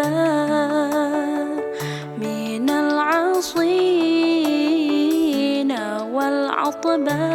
السماء من العصينا والعطبان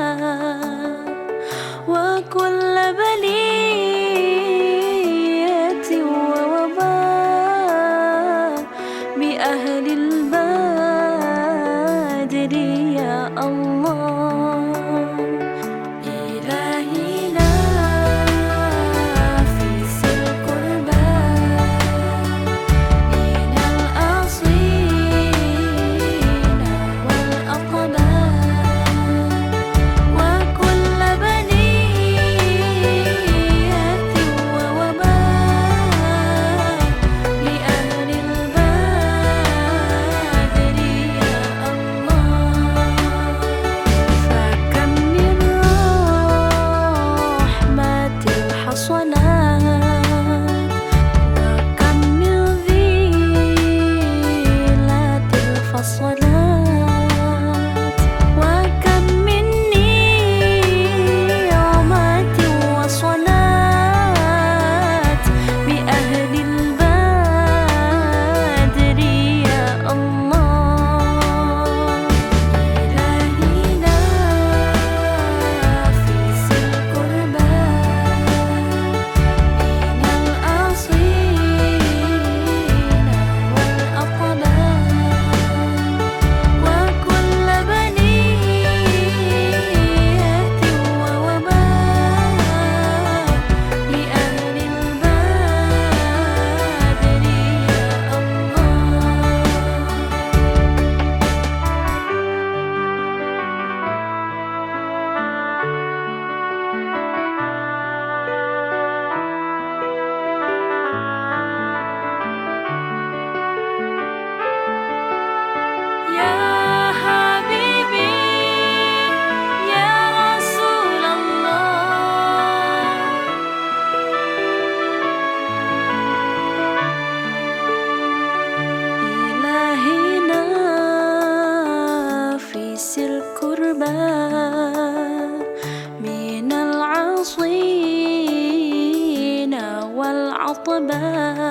point back.